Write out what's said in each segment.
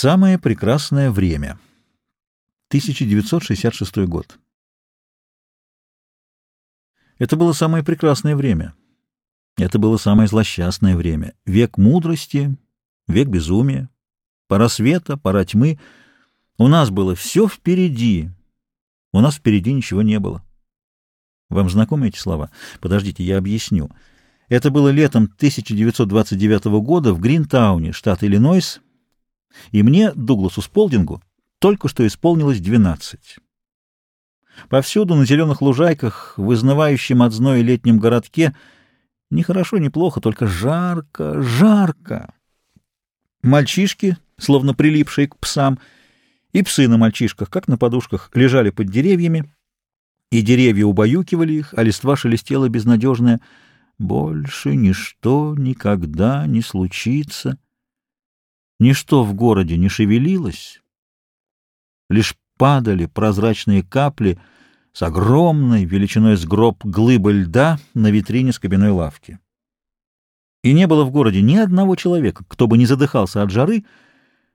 Самое прекрасное время. 1966 год. Это было самое прекрасное время. Это было самое злосчастное время. Век мудрости, век безумия. Пора света, пора тьмы. У нас было все впереди. У нас впереди ничего не было. Вам знакомы эти слова? Подождите, я объясню. Это было летом 1929 года в Гринтауне, штат Иллинойс, и мне, Дугласу Сполдингу, только что исполнилось 12. Повсюду на зеленых лужайках, в изнывающем от зноя летнем городке, ни хорошо, ни плохо, только жарко, жарко. Мальчишки, словно прилипшие к псам, и псы на мальчишках, как на подушках, лежали под деревьями, и деревья убаюкивали их, а листва шелестела безнадежная. Больше ничто никогда не случится. Ничто в городе не шевелилось, лишь падали прозрачные капли с огромной величиной с гроб глыбы льда на витрине скобяной лавки. И не было в городе ни одного человека, кто бы не задыхался от жары,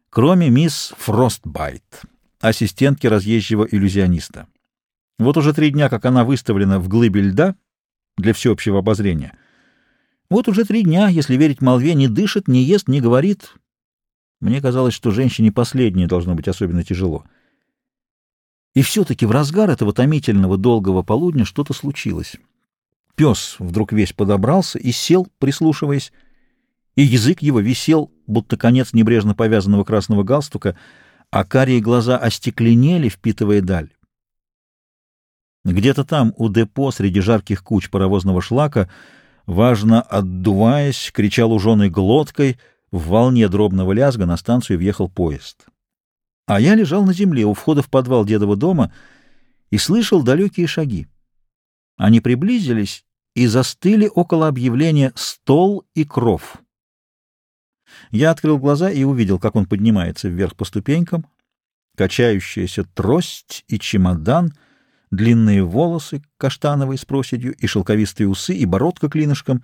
кроме мисс Фростбайт, ассистентки разъезжего иллюзиониста. Вот уже три дня, как она выставлена в глыбе льда для всеобщего обозрения. Вот уже три дня, если верить молве, не дышит, не ест, не говорит. Мне казалось, что женщине последнее должно быть особенно тяжело. И все-таки в разгар этого томительного долгого полудня что-то случилось. Пес вдруг весь подобрался и сел, прислушиваясь, и язык его висел, будто конец небрежно повязанного красного галстука, а карие глаза остекленели, впитывая даль. Где-то там, у депо, среди жарких куч паровозного шлака, важно отдуваясь, кричал уженой глоткой, в волне дробного лязга на станцию въехал поезд. А я лежал на земле у входа в подвал дедова дома и слышал далекие шаги. Они приблизились и застыли около объявления «Стол и кров». Я открыл глаза и увидел, как он поднимается вверх по ступенькам, качающаяся трость и чемодан — длинные волосы каштановые с проседью, и шелковистые усы, и бородка клинышком,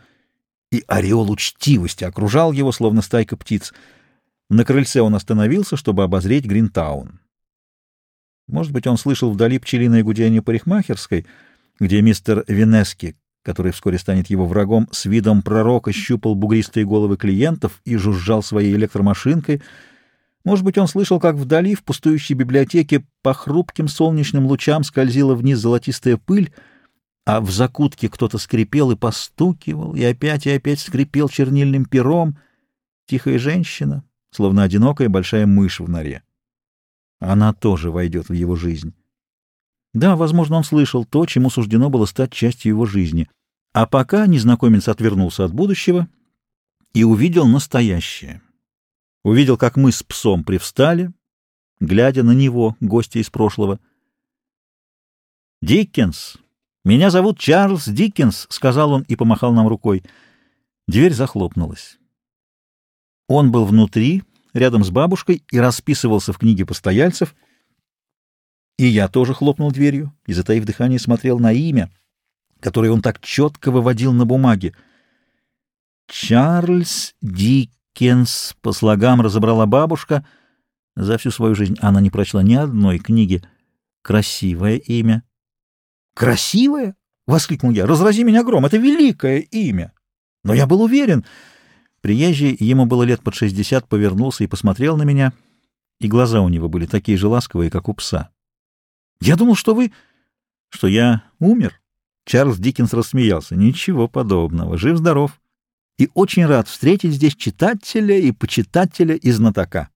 и ореол учтивости окружал его, словно стайка птиц. На крыльце он остановился, чтобы обозреть Гринтаун. Может быть, он слышал вдали пчелиное гудение парикмахерской, где мистер Винески, который вскоре станет его врагом, с видом пророка щупал бугристые головы клиентов и жужжал своей электромашинкой — может быть, он слышал, как вдали, в пустующей библиотеке, по хрупким солнечным лучам скользила вниз золотистая пыль, а в закутке кто-то скрипел и постукивал, и опять и опять скрипел чернильным пером. Тихая женщина, словно одинокая большая мышь в норе. Она тоже войдет в его жизнь. Да, возможно, он слышал то, чему суждено было стать частью его жизни. А пока незнакомец отвернулся от будущего и увидел настоящее — увидел, как мы с псом привстали, глядя на него, гостя из прошлого. «Диккенс! Меня зовут Чарльз Диккенс!» — сказал он и помахал нам рукой. Дверь захлопнулась. Он был внутри, рядом с бабушкой, и расписывался в книге постояльцев. И я тоже хлопнул дверью и, затаив дыхание, смотрел на имя, которое он так четко выводил на бумаге. Чарльз Диккенс. Кенс по слогам разобрала бабушка. За всю свою жизнь она не прочла ни одной книги. Красивое имя. «Красивое?» — воскликнул я. «Разрази меня гром! Это великое имя!» Но я был уверен. Приезжий, ему было лет под шестьдесят, повернулся и посмотрел на меня, и глаза у него были такие же ласковые, как у пса. «Я думал, что вы...» «Что я умер?» Чарльз Диккенс рассмеялся. «Ничего подобного. Жив-здоров» и очень рад встретить здесь читателя и почитателя и знатока.